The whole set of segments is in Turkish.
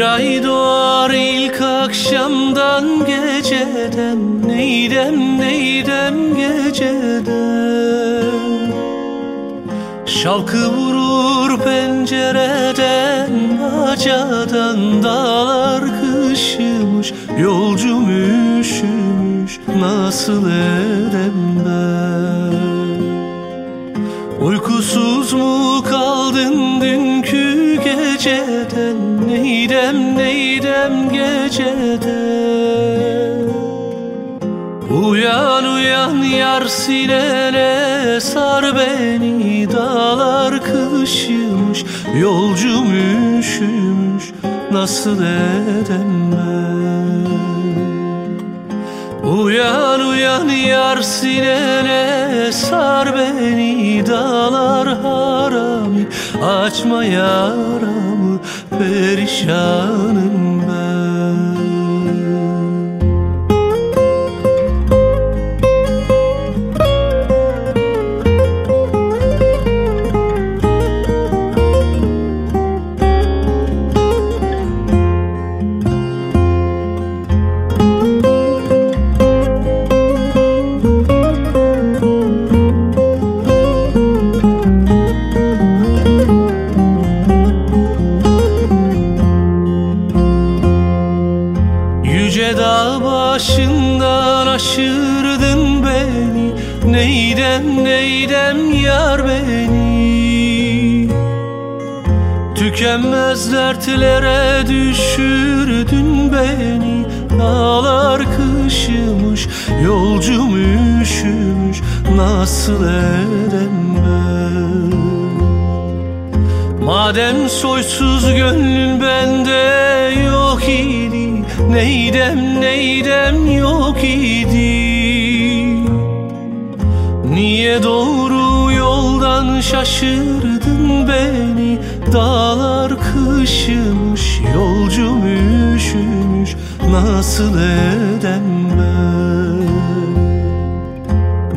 ay doğar ilk akşamdan geceden. Neydem neydem geceden? Şalkı vurur pencereden Bacadan dağlar kışımış. Yolcum üşümüş nasıl edem ben? Uykusuz mu kaldın dünkü geceden Neydem neydem geceden? Uyan uyan yar sinene sar beni Dağlar kışımış yolcum üşümüş Nasıl edem ben Uyan uyan yar sinene sar beni Dağlar harami açma yaramı Perişanım başından aşırdın beni? Neydem neydem yar beni? Tükenmez dertlere düşürdün beni. Dağlar kışımış yolcum üşümüş. Nasıl edem ben? Madem soysuz gönlün bende yok idi Neydem neydem yok idi? Niye doğru yoldan şaşırdın beni? Dağlar kışımış yolcum üşümüş Nasıl edem ben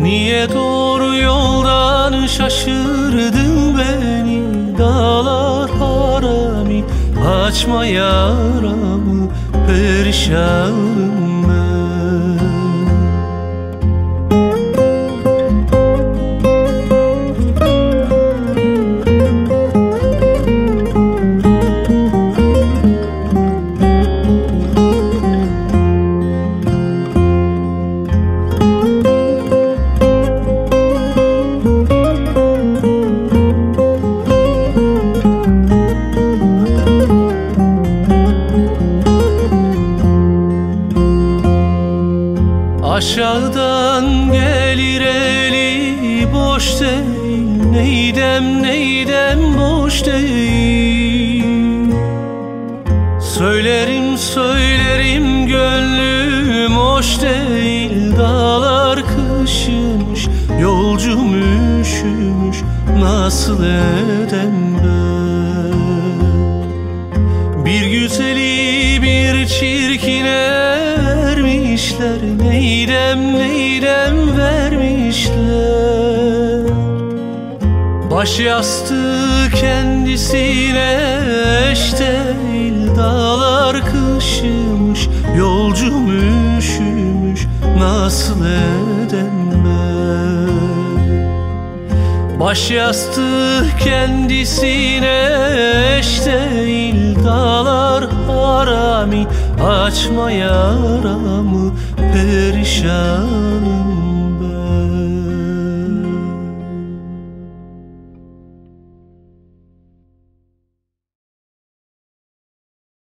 Niye doğru yoldan şaşırdın beni? Dağlar harami açma yaramı Perişanım Aşağıdan gelir eli boş değil. Neydem neydem boş değil. Söylerim söylerim gönlüm hoş değil. Dağlar kışımış yolcum üşümüş. Nasıl edem ben? Bir güzeli bir çirkine vermişler Neydem neydem vermişler. Baş yastığı kendisine eş değil Dağlar kışımış yolcum üşümüş Nasıl edem Baş yastığı kendisine eş değil Dağlar harami açma yaramı Perişanım